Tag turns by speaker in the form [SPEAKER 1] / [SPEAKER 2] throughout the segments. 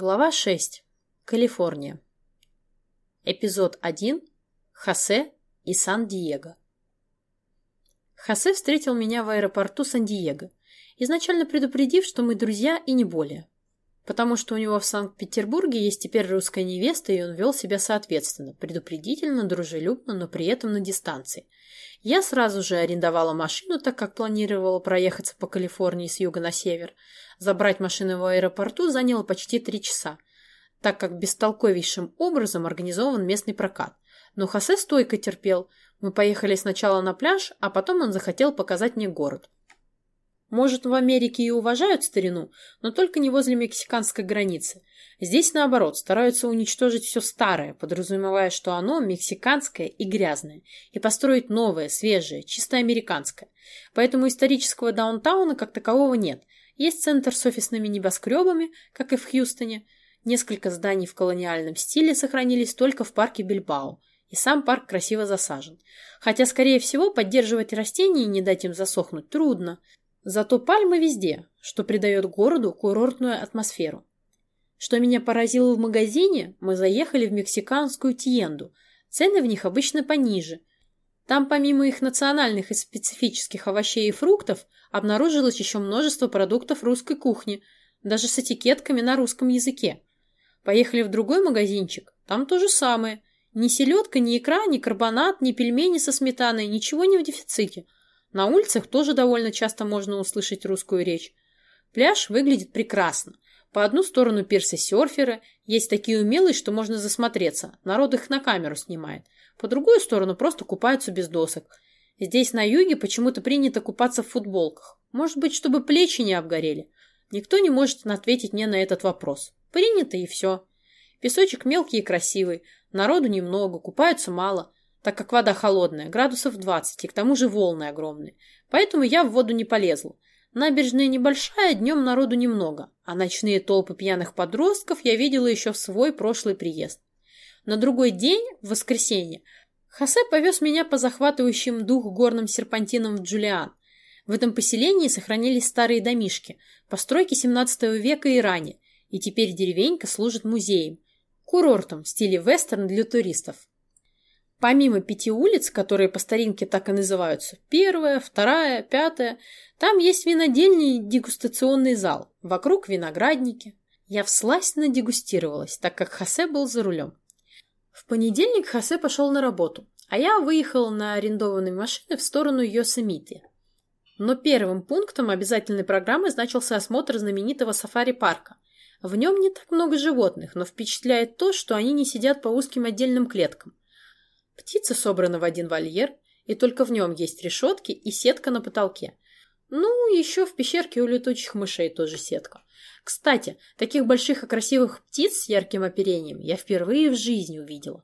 [SPEAKER 1] Глава 6. Калифорния. Эпизод 1. Хосе и Сан-Диего. Хосе встретил меня в аэропорту Сан-Диего, изначально предупредив, что мы друзья и не более. Потому что у него в Санкт-Петербурге есть теперь русская невеста, и он вел себя соответственно, предупредительно, дружелюбно, но при этом на дистанции. Я сразу же арендовала машину, так как планировала проехаться по Калифорнии с юга на север – Забрать машину в аэропорту заняло почти три часа, так как бестолковейшим образом организован местный прокат. Но Хосе стойко терпел. Мы поехали сначала на пляж, а потом он захотел показать мне город. Может, в Америке и уважают старину, но только не возле мексиканской границы. Здесь, наоборот, стараются уничтожить все старое, подразумевая, что оно мексиканское и грязное, и построить новое, свежее, чисто американское. Поэтому исторического даунтауна как такового нет – есть центр с офисными небоскребами, как и в Хьюстоне. Несколько зданий в колониальном стиле сохранились только в парке Бильбао, и сам парк красиво засажен. Хотя, скорее всего, поддерживать растения и не дать им засохнуть трудно. Зато пальмы везде, что придает городу курортную атмосферу. Что меня поразило в магазине, мы заехали в мексиканскую тиенду. Цены в них обычно пониже, там помимо их национальных и специфических овощей и фруктов обнаружилось еще множество продуктов русской кухни, даже с этикетками на русском языке. Поехали в другой магазинчик, там то же самое. Ни селедка, ни икра, ни карбонат, ни пельмени со сметаной, ничего не в дефиците. На улицах тоже довольно часто можно услышать русскую речь. Пляж выглядит прекрасно. По одну сторону пирсы серферы, есть такие умелые, что можно засмотреться. Народ их на камеру снимает. По другую сторону просто купаются без досок. Здесь на юге почему-то принято купаться в футболках. Может быть, чтобы плечи не обгорели. Никто не может ответить мне на этот вопрос. Принято и все. Песочек мелкий и красивый. Народу немного, купаются мало, так как вода холодная, градусов 20, и к тому же волны огромные. Поэтому я в воду не полезла. Набережная небольшая, днем народу немного, а ночные толпы пьяных подростков я видела еще в свой прошлый приезд. На другой день, в воскресенье, Хосе повез меня по захватывающим дух горным серпантинам в Джулиан. В этом поселении сохранились старые домишки, постройки 17 века и ранее, и теперь деревенька служит музеем, курортом в стиле вестерн для туристов. Помимо пяти улиц, которые по старинке так и называются, первая, вторая, пятая, там есть винодельный дегустационный зал, вокруг виноградники. Я всласть надегустировалась, так как Хосе был за рулем. В понедельник Хосе пошел на работу, а я выехала на арендованной машине в сторону Йосемити. Но первым пунктом обязательной программы значился осмотр знаменитого сафари-парка. В нем не так много животных, но впечатляет то, что они не сидят по узким отдельным клеткам. Птицы собраны в один вольер, и только в нем есть решетки и сетка на потолке. Ну, еще в пещерке у летучих мышей тоже сетка. Кстати, таких больших и красивых птиц с ярким оперением я впервые в жизни увидела.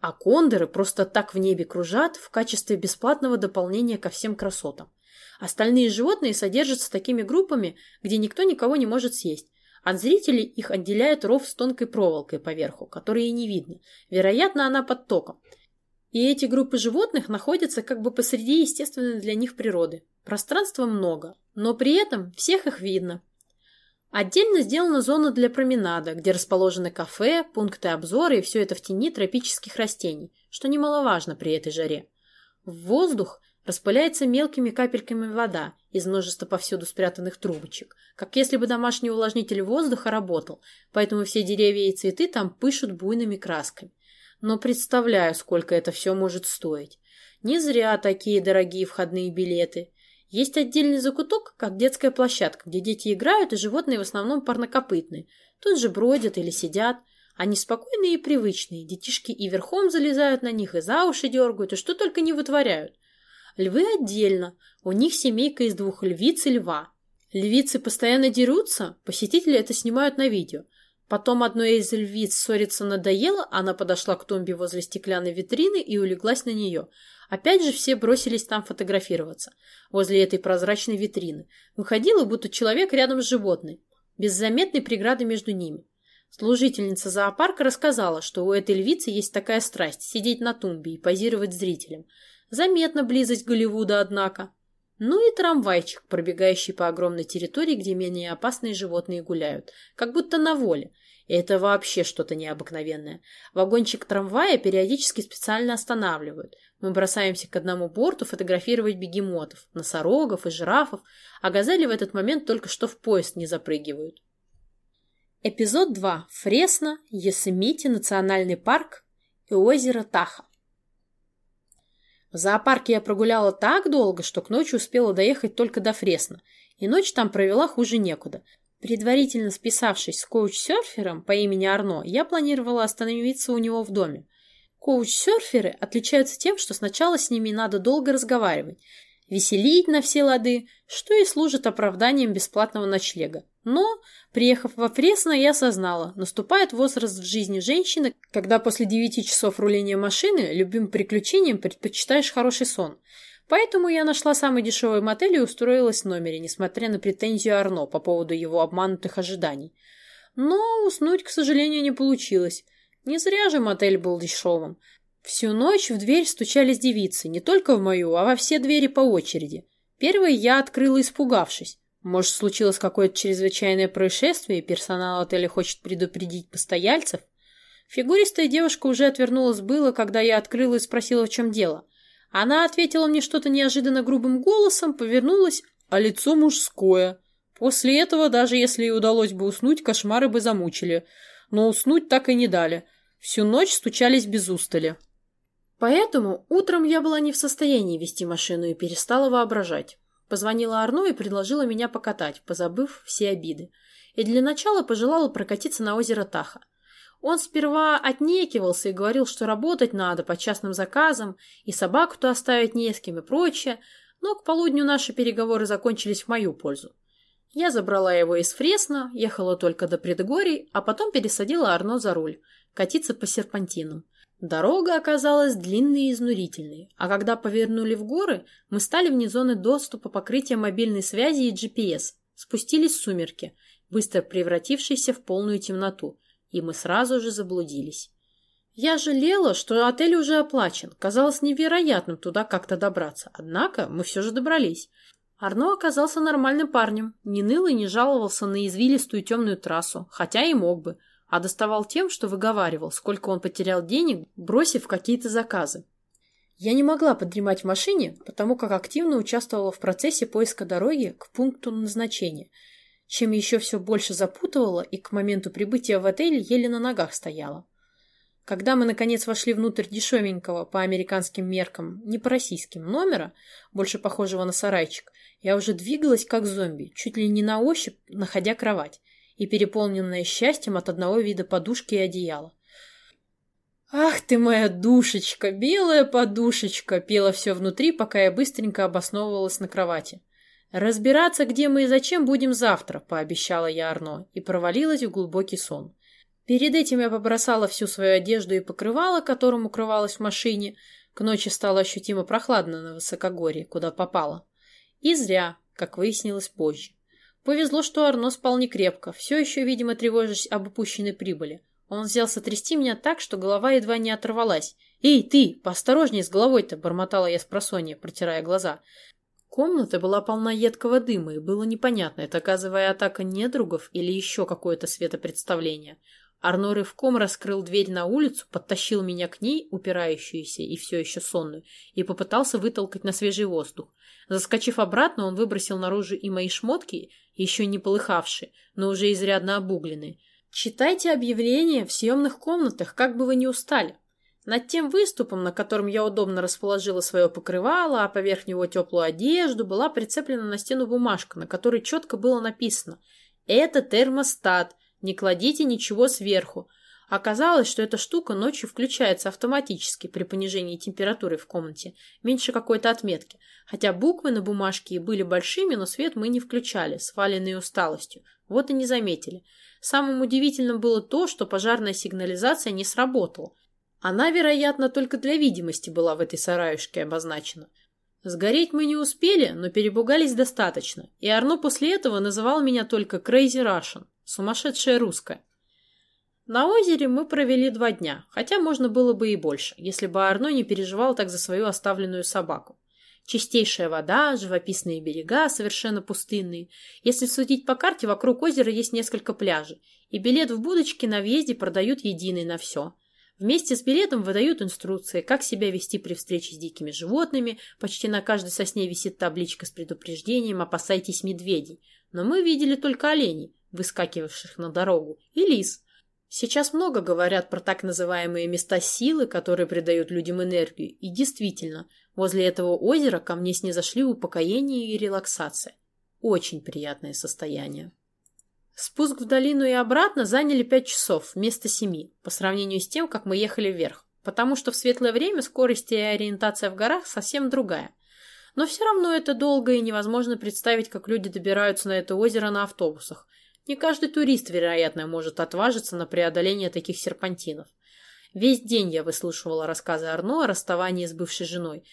[SPEAKER 1] А кондоры просто так в небе кружат в качестве бесплатного дополнения ко всем красотам. Остальные животные содержатся такими группами, где никто никого не может съесть. От зрителей их отделяет ров с тонкой проволокой поверху, которой и не видно. Вероятно, она под током. И эти группы животных находятся как бы посреди естественной для них природы. Пространства много, но при этом всех их видно. Отдельно сделана зона для променада, где расположены кафе, пункты обзора и все это в тени тропических растений, что немаловажно при этой жаре. В воздух распыляется мелкими капельками вода из множества повсюду спрятанных трубочек, как если бы домашний увлажнитель воздуха работал, поэтому все деревья и цветы там пышут буйными красками. Но представляю, сколько это все может стоить. Не зря такие дорогие входные билеты. Есть отдельный закуток, как детская площадка, где дети играют, и животные в основном парнокопытные. Тут же бродят или сидят. Они спокойные и привычные. Детишки и верхом залезают на них, и за уши дергают, и что только не вытворяют. Львы отдельно. У них семейка из двух львиц и льва. Львицы постоянно дерутся, посетители это снимают на видео. Потом одной из львиц ссориться надоело, она подошла к тумбе возле стеклянной витрины и улеглась на нее – Опять же все бросились там фотографироваться, возле этой прозрачной витрины. Выходило, будто человек рядом с животной, без заметной преграды между ними. Служительница зоопарка рассказала, что у этой львицы есть такая страсть – сидеть на тумбе и позировать зрителям. Заметна близость Голливуда, однако. Ну и трамвайчик, пробегающий по огромной территории, где менее опасные животные гуляют, как будто на воле. Это вообще что-то необыкновенное. Вагончик трамвая периодически специально останавливают. Мы бросаемся к одному борту фотографировать бегемотов, носорогов и жирафов, а газели в этот момент только что в поезд не запрыгивают. Эпизод 2. Фресно, Йосемити, национальный парк и озеро Таха. В зоопарке я прогуляла так долго, что к ночи успела доехать только до Фресно, и ночь там провела хуже некуда – Предварительно списавшись с коуч-серфером по имени Арно, я планировала остановиться у него в доме. Коуч-серферы отличаются тем, что сначала с ними надо долго разговаривать, веселить на все лады, что и служит оправданием бесплатного ночлега. Но, приехав во Фресно, я осознала, наступает возраст в жизни женщины, когда после девяти часов руления машины любым приключением предпочитаешь хороший сон – Поэтому я нашла самый дешевый мотель и устроилась в номере, несмотря на претензию Арно по поводу его обманутых ожиданий. Но уснуть, к сожалению, не получилось. Не зря же мотель был дешевым. Всю ночь в дверь стучались девицы, не только в мою, а во все двери по очереди. Первой я открыла, испугавшись. Может, случилось какое-то чрезвычайное происшествие, и персонал отеля хочет предупредить постояльцев? Фигуристая девушка уже отвернулась было, когда я открыла и спросила, в чем дело. Она ответила мне что-то неожиданно грубым голосом, повернулась, а лицо мужское. После этого, даже если ей удалось бы уснуть, кошмары бы замучили. Но уснуть так и не дали. Всю ночь стучались без устали. Поэтому утром я была не в состоянии вести машину и перестала воображать. Позвонила Арно и предложила меня покатать, позабыв все обиды. И для начала пожелала прокатиться на озеро Таха. Он сперва отнекивался и говорил, что работать надо по частным заказам, и собаку-то оставить не с кем и прочее, но к полудню наши переговоры закончились в мою пользу. Я забрала его из Фресна, ехала только до предгорий, а потом пересадила Арно за руль, катиться по серпантину. Дорога оказалась длинной и изнурительной, а когда повернули в горы, мы стали вне зоны доступа покрытия мобильной связи и GPS, спустились в сумерки, быстро превратившиеся в полную темноту, и мы сразу же заблудились. Я жалела, что отель уже оплачен. Казалось невероятным туда как-то добраться. Однако мы все же добрались. Арно оказался нормальным парнем. Не ныл и не жаловался на извилистую темную трассу, хотя и мог бы, а доставал тем, что выговаривал, сколько он потерял денег, бросив какие-то заказы. Я не могла подремать в машине, потому как активно участвовала в процессе поиска дороги к пункту назначения – чем еще все больше запутывала и к моменту прибытия в отель еле на ногах стояла. Когда мы, наконец, вошли внутрь дешевенького, по американским меркам, не по российским, номера, больше похожего на сарайчик, я уже двигалась как зомби, чуть ли не на ощупь, находя кровать, и переполненная счастьем от одного вида подушки и одеяла. «Ах ты моя душечка, белая подушечка!» пела все внутри, пока я быстренько обосновывалась на кровати. «Разбираться, где мы и зачем, будем завтра», — пообещала я Арно и провалилась в глубокий сон. Перед этим я побросала всю свою одежду и покрывало, которым укрывалась в машине. К ночи стало ощутимо прохладно на высокогорье, куда попала. И зря, как выяснилось позже. Повезло, что Арно спал не крепко, все еще, видимо, тревожась об упущенной прибыли. Он взялся трясти меня так, что голова едва не оторвалась. «Эй, ты, поосторожней с головой-то!» — бормотала я с просонья, протирая глаза. Комната была полна едкого дыма, и было непонятно, это оказывая атака недругов или еще какое-то светопредставление. Арно рывком раскрыл дверь на улицу, подтащил меня к ней, упирающуюся и все еще сонную, и попытался вытолкать на свежий воздух. Заскочив обратно, он выбросил наружу и мои шмотки, еще не полыхавшие, но уже изрядно обугленные. «Читайте объявления в съемных комнатах, как бы вы ни устали. Над тем выступом, на котором я удобно расположила свое покрывало, а поверх него теплую одежду, была прицеплена на стену бумажка, на которой четко было написано «Это термостат, не кладите ничего сверху». Оказалось, что эта штука ночью включается автоматически при понижении температуры в комнате, меньше какой-то отметки. Хотя буквы на бумажке и были большими, но свет мы не включали, сваленные усталостью. Вот и не заметили. Самым удивительным было то, что пожарная сигнализация не сработала. Она, вероятно, только для видимости была в этой сараюшке обозначена. Сгореть мы не успели, но перепугались достаточно, и Арно после этого называл меня только Crazy Russian, сумасшедшая русская. На озере мы провели два дня, хотя можно было бы и больше, если бы Арно не переживал так за свою оставленную собаку. Чистейшая вода, живописные берега, совершенно пустынные. Если судить по карте, вокруг озера есть несколько пляжей, и билет в будочке на въезде продают единый на все. Вместе с билетом выдают инструкции, как себя вести при встрече с дикими животными. Почти на каждой сосне висит табличка с предупреждением «Опасайтесь медведей». Но мы видели только оленей, выскакивавших на дорогу, и лис. Сейчас много говорят про так называемые места силы, которые придают людям энергию, и действительно, возле этого озера ко мне снизошли упокоение и релаксация. Очень приятное состояние. Спуск в долину и обратно заняли пять часов вместо семи, по сравнению с тем, как мы ехали вверх, потому что в светлое время скорость и ориентация в горах совсем другая. Но все равно это долго и невозможно представить, как люди добираются на это озеро на автобусах. Не каждый турист, вероятно, может отважиться на преодоление таких серпантинов. Весь день я выслушивала рассказы Арно о расставании с бывшей женой,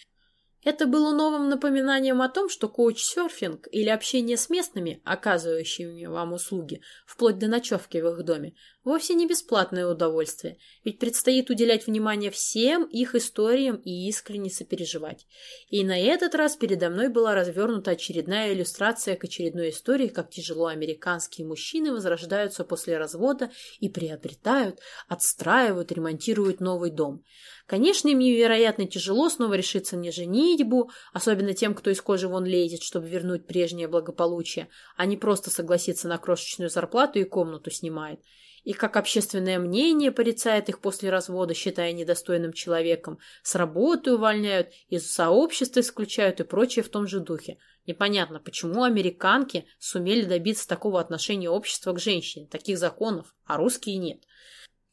[SPEAKER 1] это было новым напоминанием о том, что коуч-серфинг или общение с местными, оказывающими вам услуги, вплоть до ночевки в их доме, вовсе не бесплатное удовольствие, ведь предстоит уделять внимание всем их историям и искренне сопереживать. И на этот раз передо мной была развернута очередная иллюстрация к очередной истории, как тяжело американские мужчины возрождаются после развода и приобретают, отстраивают, ремонтируют новый дом. Конечно, им невероятно тяжело снова решиться на женитьбу, особенно тем, кто из кожи вон лезет, чтобы вернуть прежнее благополучие, а не просто согласиться на крошечную зарплату и комнату снимает. И как общественное мнение порицает их после развода, считая недостойным человеком, с работы увольняют, из сообщества исключают и прочее в том же духе. Непонятно, почему американки сумели добиться такого отношения общества к женщине, таких законов, а русские нет.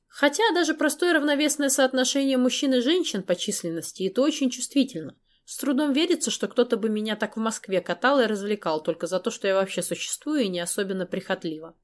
[SPEAKER 1] Хотя даже простое равновесное соотношение мужчин и женщин по численности – это очень чувствительно. С трудом верится, что кто-то бы меня так в Москве катал и развлекал только за то, что я вообще существую и не особенно прихотлива.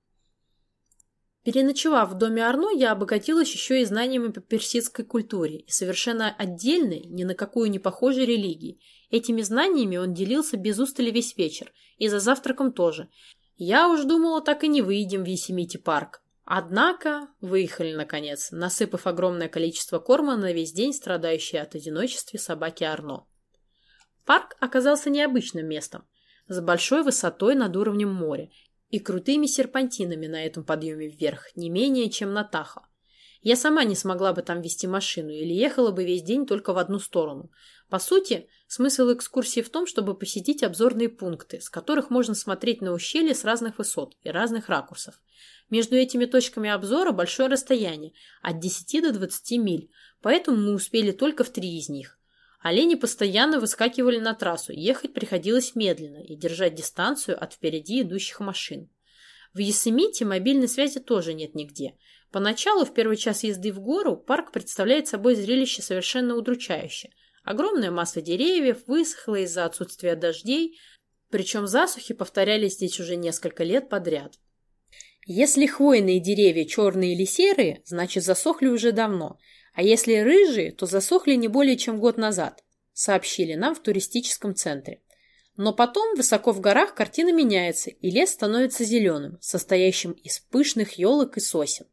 [SPEAKER 1] Переночевав в доме Арно, я обогатилась еще и знаниями по персидской культуре и совершенно отдельной, ни на какую не похожей религии. Этими знаниями он делился без устали весь вечер, и за завтраком тоже. Я уж думала, так и не выйдем в Есемити парк. Однако выехали наконец, насыпав огромное количество корма на весь день страдающей от одиночества собаки Арно. Парк оказался необычным местом, с большой высотой над уровнем моря и крутыми серпантинами на этом подъеме вверх, не менее, чем на Тахо. Я сама не смогла бы там вести машину или ехала бы весь день только в одну сторону. По сути, смысл экскурсии в том, чтобы посетить обзорные пункты, с которых можно смотреть на ущелье с разных высот и разных ракурсов. Между этими точками обзора большое расстояние, от 10 до 20 миль, поэтому мы успели только в три из них. Олени постоянно выскакивали на трассу, ехать приходилось медленно и держать дистанцию от впереди идущих машин. В Ясемите мобильной связи тоже нет нигде. Поначалу, в первый час езды в гору, парк представляет собой зрелище совершенно удручающее. Огромная масса деревьев высохла из-за отсутствия дождей, причем засухи повторялись здесь уже несколько лет подряд. Если хвойные деревья черные или серые, значит засохли уже давно, а если рыжие, то засохли не более чем год назад, сообщили нам в туристическом центре. Но потом, высоко в горах, картина меняется, и лес становится зеленым, состоящим из пышных елок и сосен.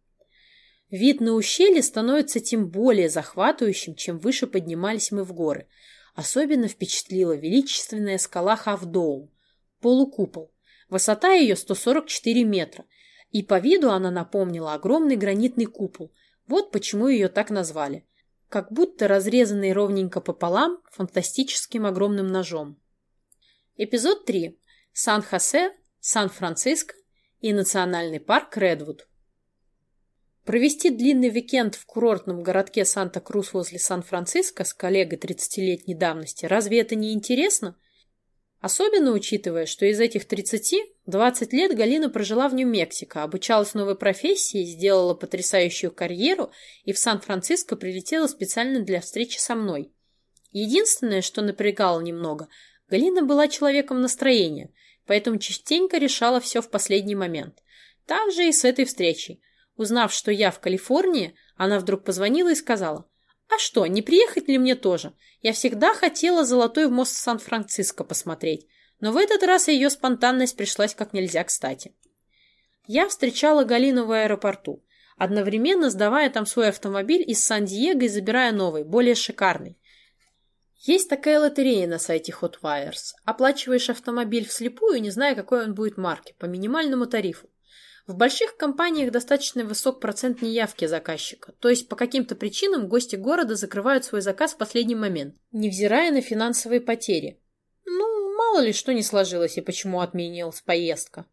[SPEAKER 1] Вид на ущелье становится тем более захватывающим, чем выше поднимались мы в горы. Особенно впечатлила величественная скала Хавдоум, полукупол. Высота ее 144 метра – и по виду она напомнила огромный гранитный купол. Вот почему ее так назвали. Как будто разрезанный ровненько пополам фантастическим огромным ножом. Эпизод 3. Сан-Хосе, Сан-Франциско и национальный парк Редвуд. Провести длинный уикенд в курортном городке Санта-Крус возле Сан-Франциско с коллегой 30-летней давности, разве это не интересно? Особенно учитывая, что из этих 30 20 лет Галина прожила в Нью-Мексико, обучалась новой профессии, сделала потрясающую карьеру и в Сан-Франциско прилетела специально для встречи со мной. Единственное, что напрягало немного, Галина была человеком настроения, поэтому частенько решала все в последний момент. Так же и с этой встречей. Узнав, что я в Калифорнии, она вдруг позвонила и сказала, «А что, не приехать ли мне тоже? Я всегда хотела золотой мост Сан-Франциско посмотреть, но в этот раз ее спонтанность пришлась как нельзя кстати. Я встречала Галину в аэропорту, одновременно сдавая там свой автомобиль из Сан-Диего и забирая новый, более шикарный. Есть такая лотерея на сайте Hotwires. Оплачиваешь автомобиль вслепую, не зная, какой он будет марки, по минимальному тарифу. В больших компаниях достаточно высок процент неявки заказчика, то есть по каким-то причинам гости города закрывают свой заказ в последний момент, невзирая на финансовые потери. Ну, мало ли что не сложилось и почему отменилась поездка.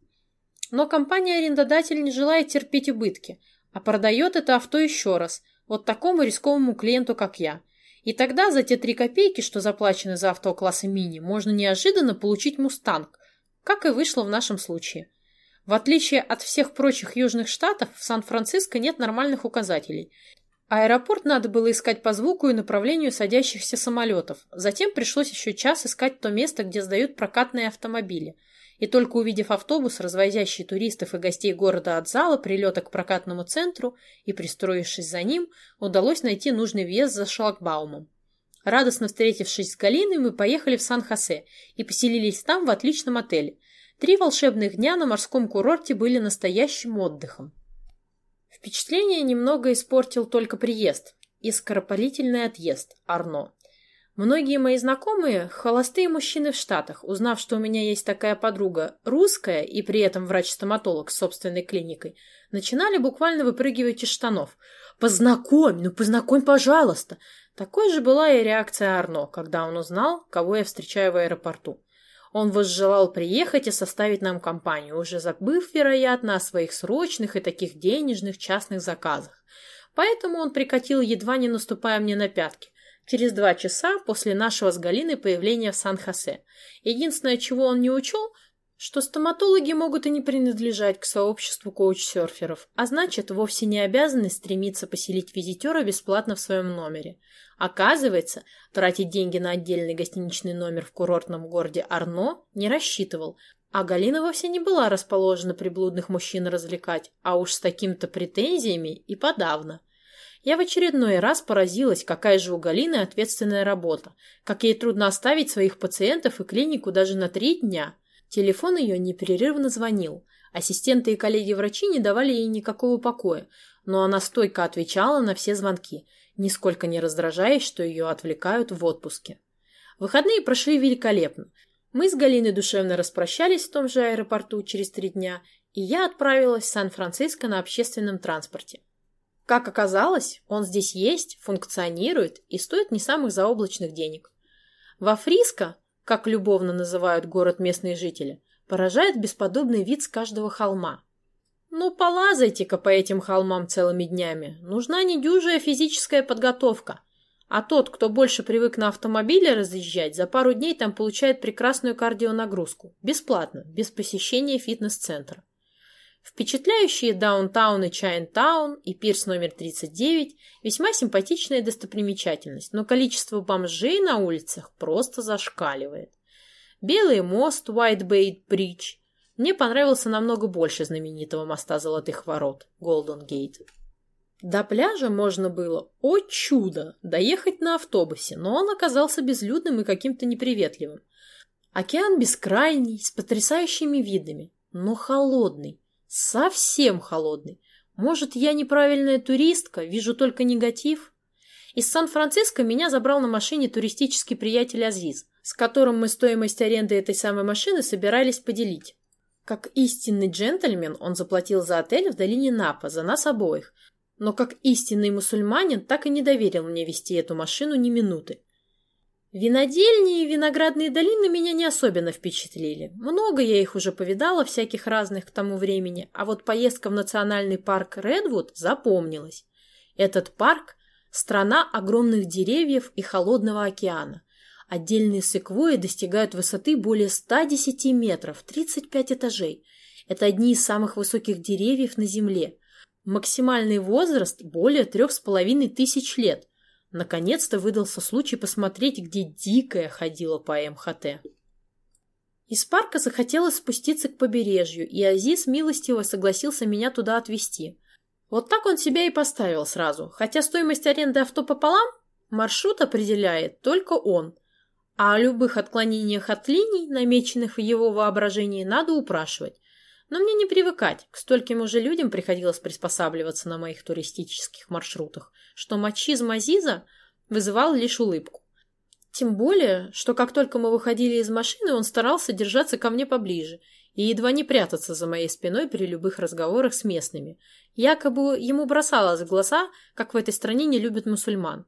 [SPEAKER 1] Но компания-арендодатель не желает терпеть убытки, а продает это авто еще раз, вот такому рисковому клиенту, как я. И тогда за те три копейки, что заплачены за авто класса мини, можно неожиданно получить «Мустанг», как и вышло в нашем случае – в отличие от всех прочих южных штатов, в Сан-Франциско нет нормальных указателей. Аэропорт надо было искать по звуку и направлению садящихся самолетов. Затем пришлось еще час искать то место, где сдают прокатные автомобили. И только увидев автобус, развозящий туристов и гостей города от зала прилета к прокатному центру и пристроившись за ним, удалось найти нужный въезд за шлагбаумом. Радостно встретившись с Галиной, мы поехали в Сан-Хосе и поселились там в отличном отеле – Три волшебных дня на морском курорте были настоящим отдыхом. Впечатление немного испортил только приезд и скоропалительный отъезд Арно. Многие мои знакомые – холостые мужчины в Штатах, узнав, что у меня есть такая подруга русская и при этом врач-стоматолог с собственной клиникой, начинали буквально выпрыгивать из штанов. «Познакомь, ну познакомь, пожалуйста!» Такой же была и реакция Арно, когда он узнал, кого я встречаю в аэропорту. Он возжелал приехать и составить нам компанию, уже забыв, вероятно, о своих срочных и таких денежных частных заказах. Поэтому он прикатил, едва не наступая мне на пятки, через два часа после нашего с Галиной появления в Сан-Хосе. Единственное, чего он не учел, что стоматологи могут и не принадлежать к сообществу коуч-серферов, а значит, вовсе не обязаны стремиться поселить визитера бесплатно в своем номере. Оказывается, тратить деньги на отдельный гостиничный номер в курортном городе Арно не рассчитывал, а Галина вовсе не была расположена приблудных мужчин развлекать, а уж с такими-то претензиями и подавно. Я в очередной раз поразилась, какая же у Галины ответственная работа, как ей трудно оставить своих пациентов и клинику даже на три дня. Телефон ее непрерывно звонил. Ассистенты и коллеги-врачи не давали ей никакого покоя, но она стойко отвечала на все звонки – нисколько не раздражаясь, что ее отвлекают в отпуске. Выходные прошли великолепно. Мы с Галиной душевно распрощались в том же аэропорту через три дня, и я отправилась в Сан-Франциско на общественном транспорте. Как оказалось, он здесь есть, функционирует и стоит не самых заоблачных денег. Во Фриско, как любовно называют город местные жители, поражает бесподобный вид с каждого холма – ну, полазайте-ка по этим холмам целыми днями. Нужна недюжая физическая подготовка. А тот, кто больше привык на автомобиле разъезжать, за пару дней там получает прекрасную кардионагрузку. Бесплатно, без посещения фитнес-центра. Впечатляющие даунтаун и Чайнтаун и пирс номер 39 – весьма симпатичная достопримечательность, но количество бомжей на улицах просто зашкаливает. Белый мост White Bay Bridge – мне понравился намного больше знаменитого моста Золотых Ворот, Голден Гейт. До пляжа можно было, о чудо, доехать на автобусе, но он оказался безлюдным и каким-то неприветливым. Океан бескрайний, с потрясающими видами, но холодный, совсем холодный. Может, я неправильная туристка, вижу только негатив? Из Сан-Франциско меня забрал на машине туристический приятель Азиз, с которым мы стоимость аренды этой самой машины собирались поделить. Как истинный джентльмен он заплатил за отель в долине Напа, за нас обоих. Но как истинный мусульманин так и не доверил мне вести эту машину ни минуты. Винодельни и виноградные долины меня не особенно впечатлили. Много я их уже повидала, всяких разных к тому времени, а вот поездка в национальный парк Редвуд запомнилась. Этот парк – страна огромных деревьев и холодного океана. Отдельные секвои достигают высоты более 110 метров, 35 этажей. Это одни из самых высоких деревьев на Земле. Максимальный возраст более трех с половиной тысяч лет. Наконец-то выдался случай посмотреть, где дикая ходила по МХТ. Из парка захотелось спуститься к побережью, и Азиз милостиво согласился меня туда отвезти. Вот так он себя и поставил сразу, хотя стоимость аренды авто пополам маршрут определяет только он – а о любых отклонениях от линий, намеченных в его воображении, надо упрашивать. Но мне не привыкать, к стольким уже людям приходилось приспосабливаться на моих туристических маршрутах, что мачизм Азиза вызывал лишь улыбку. Тем более, что как только мы выходили из машины, он старался держаться ко мне поближе и едва не прятаться за моей спиной при любых разговорах с местными. Якобы ему бросалось в глаза, как в этой стране не любят мусульман.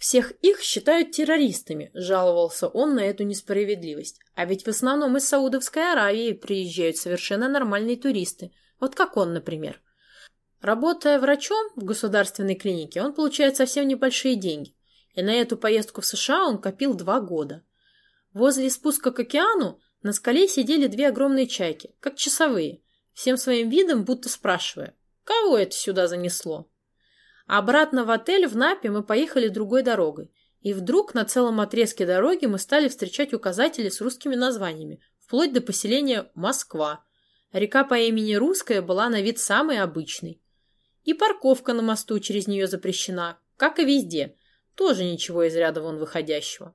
[SPEAKER 1] Всех их считают террористами, жаловался он на эту несправедливость. А ведь в основном из Саудовской Аравии приезжают совершенно нормальные туристы. Вот как он, например. Работая врачом в государственной клинике, он получает совсем небольшие деньги. И на эту поездку в США он копил два года. Возле спуска к океану на скале сидели две огромные чайки, как часовые, всем своим видом будто спрашивая, кого это сюда занесло. Обратно в отель в Напе мы поехали другой дорогой, и вдруг на целом отрезке дороги мы стали встречать указатели с русскими названиями, вплоть до поселения Москва. Река по имени Русская была на вид самой обычной. И парковка на мосту через нее запрещена, как и везде, тоже ничего из ряда вон выходящего.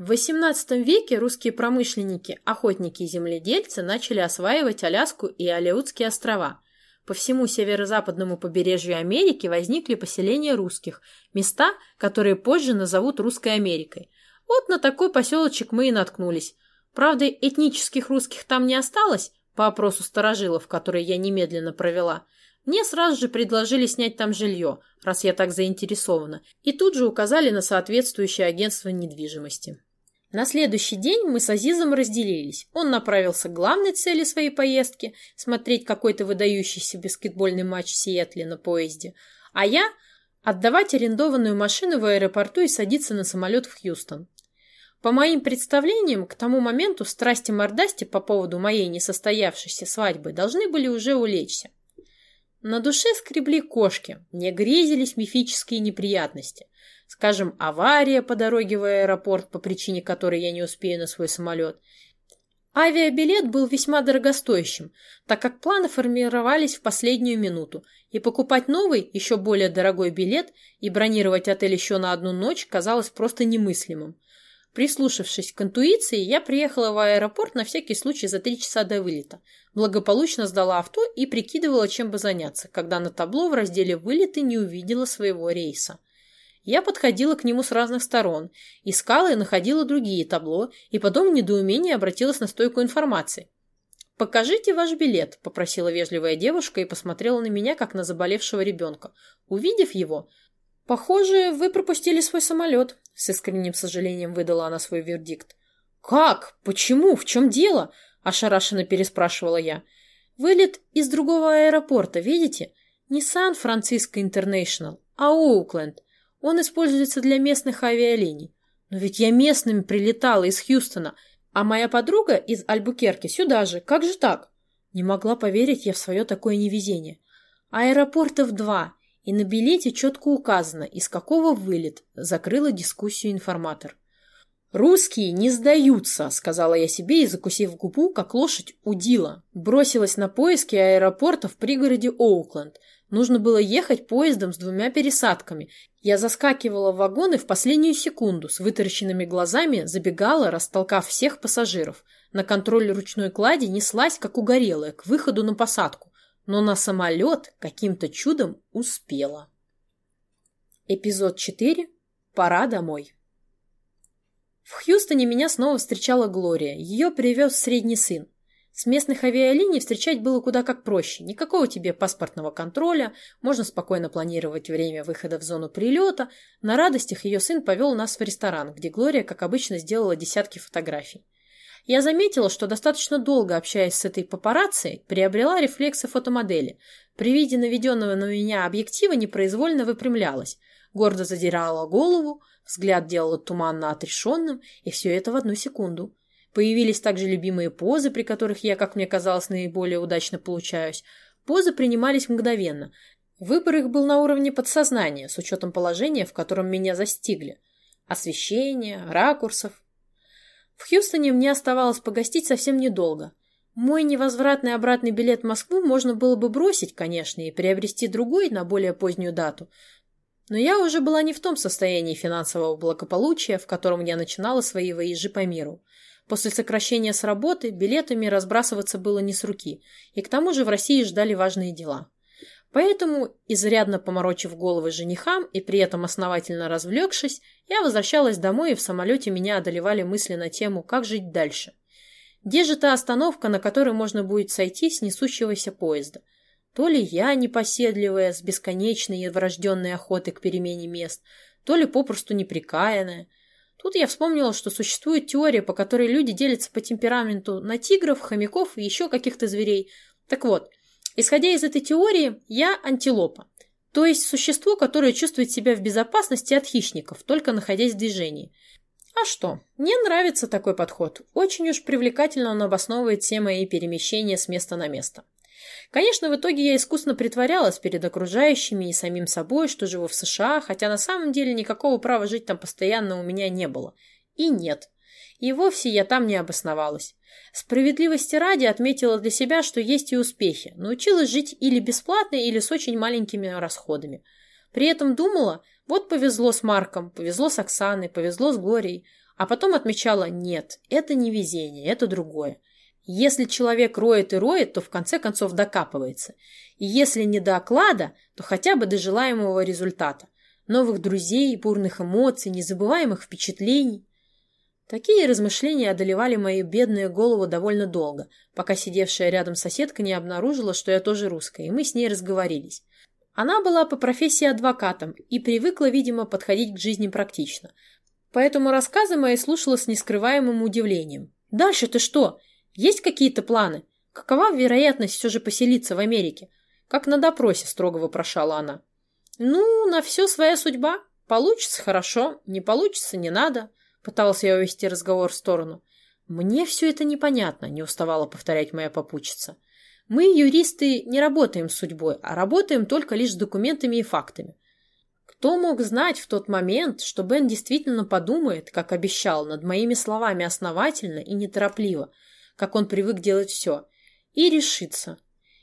[SPEAKER 1] В XVIII веке русские промышленники, охотники и земледельцы начали осваивать Аляску и Алеутские острова. По всему северо-западному побережью Америки возникли поселения русских, места, которые позже назовут Русской Америкой. Вот на такой поселочек мы и наткнулись. Правда, этнических русских там не осталось, по опросу старожилов, который я немедленно провела. Мне сразу же предложили снять там жилье, раз я так заинтересована, и тут же указали на соответствующее агентство недвижимости. На следующий день мы с Азизом разделились. Он направился к главной цели своей поездки – смотреть какой-то выдающийся баскетбольный матч в Сиэтле на поезде, а я – отдавать арендованную машину в аэропорту и садиться на самолет в Хьюстон. По моим представлениям, к тому моменту страсти-мордасти по поводу моей несостоявшейся свадьбы должны были уже улечься. На душе скребли кошки, мне грезились мифические неприятности. Скажем, авария по дороге в аэропорт, по причине которой я не успею на свой самолет. Авиабилет был весьма дорогостоящим, так как планы формировались в последнюю минуту, и покупать новый, еще более дорогой билет и бронировать отель еще на одну ночь казалось просто немыслимым. Прислушавшись к интуиции, я приехала в аэропорт на всякий случай за три часа до вылета. Благополучно сдала авто и прикидывала, чем бы заняться, когда на табло в разделе «Вылеты» не увидела своего рейса. Я подходила к нему с разных сторон, искала и находила другие табло, и потом в недоумении обратилась на стойку информации. «Покажите ваш билет», — попросила вежливая девушка и посмотрела на меня, как на заболевшего ребенка. Увидев его, «Похоже, вы пропустили свой самолет», — с искренним сожалением выдала она свой вердикт. «Как? Почему? В чем дело?» — ошарашенно переспрашивала я. «Вылет из другого аэропорта, видите? Не Сан-Франциско Интернешнл, а Оукленд. Он используется для местных авиалиний. Но ведь я местными прилетала из Хьюстона, а моя подруга из Альбукерки сюда же. Как же так? Не могла поверить я в свое такое невезение. Аэропортов два, и на билете четко указано, из какого вылет, закрыла дискуссию информатор. «Русские не сдаются», — сказала я себе и, закусив губу, как лошадь удила. Бросилась на поиски аэропорта в пригороде Оукленд. Нужно было ехать поездом с двумя пересадками. Я заскакивала в вагоны в последнюю секунду, с вытаращенными глазами забегала, растолкав всех пассажиров. На контроль ручной клади неслась, как угорелая, к выходу на посадку. Но на самолет каким-то чудом успела. Эпизод 4. Пора домой. В Хьюстоне меня снова встречала Глория. Ее привез средний сын. С местных авиалиний встречать было куда как проще. Никакого тебе паспортного контроля, можно спокойно планировать время выхода в зону прилета. На радостях ее сын повел нас в ресторан, где Глория, как обычно, сделала десятки фотографий. Я заметила, что достаточно долго общаясь с этой папарацци, приобрела рефлексы фотомодели. При виде наведенного на меня объектива непроизвольно выпрямлялась, гордо задирала голову, взгляд делала туманно отрешенным, и все это в одну секунду. Появились также любимые позы, при которых я, как мне казалось, наиболее удачно получаюсь. Позы принимались мгновенно. Выбор их был на уровне подсознания, с учетом положения, в котором меня застигли. Освещение, ракурсов. В Хьюстоне мне оставалось погостить совсем недолго. Мой невозвратный обратный билет в Москву можно было бы бросить, конечно, и приобрести другой на более позднюю дату. Но я уже была не в том состоянии финансового благополучия, в котором я начинала свои выезжи по миру. После сокращения с работы билетами разбрасываться было не с руки, и к тому же в России ждали важные дела. Поэтому, изрядно поморочив головы женихам и при этом основательно развлекшись, я возвращалась домой, и в самолете меня одолевали мысли на тему, как жить дальше. Где же та остановка, на которой можно будет сойти с несущегося поезда? То ли я непоседливая, с бесконечной и врожденной охотой к перемене мест, то ли попросту неприкаянная. Тут я вспомнила, что существует теория, по которой люди делятся по темпераменту на тигров, хомяков и еще каких-то зверей. Так вот, исходя из этой теории, я антилопа. То есть существо, которое чувствует себя в безопасности от хищников, только находясь в движении. А что? Мне нравится такой подход. Очень уж привлекательно он обосновывает все мои перемещения с места на место. Конечно, в итоге я искусно притворялась перед окружающими и самим собой, что живу в США, хотя на самом деле никакого права жить там постоянно у меня не было. И нет. И вовсе я там не обосновалась. Справедливости ради отметила для себя, что есть и успехи. Научилась жить или бесплатно, или с очень маленькими расходами. При этом думала, вот повезло с Марком, повезло с Оксаной, повезло с Глорией. А потом отмечала, нет, это не везение, это другое. Если человек роет и роет, то в конце концов докапывается. И если не до оклада, то хотя бы до желаемого результата. Новых друзей, бурных эмоций, незабываемых впечатлений. Такие размышления одолевали мою бедную голову довольно долго, пока сидевшая рядом соседка не обнаружила, что я тоже русская, и мы с ней разговорились. Она была по профессии адвокатом и привыкла, видимо, подходить к жизни практично. Поэтому рассказы мои слушала с нескрываемым удивлением. «Дальше-то что? Есть какие-то планы? Какова вероятность все же поселиться в Америке? Как на допросе, строго вопрошала она. Ну, на все своя судьба. Получится – хорошо, не получится – не надо. Пытался я увести разговор в сторону. Мне все это непонятно, не уставала повторять моя попутчица. Мы, юристы, не работаем с судьбой, а работаем только лишь с документами и фактами. Кто мог знать в тот момент, что Бен действительно подумает, как обещал, над моими словами основательно и неторопливо – как он привык делать все, и решится.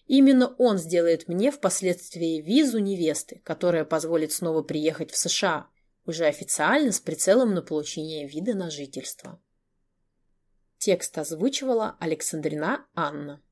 [SPEAKER 1] Именно он сделает мне впоследствии визу невесты, которая позволит снова приехать в США, уже официально с прицелом на получение вида на жительство. Текст озвучивала Александрина Анна.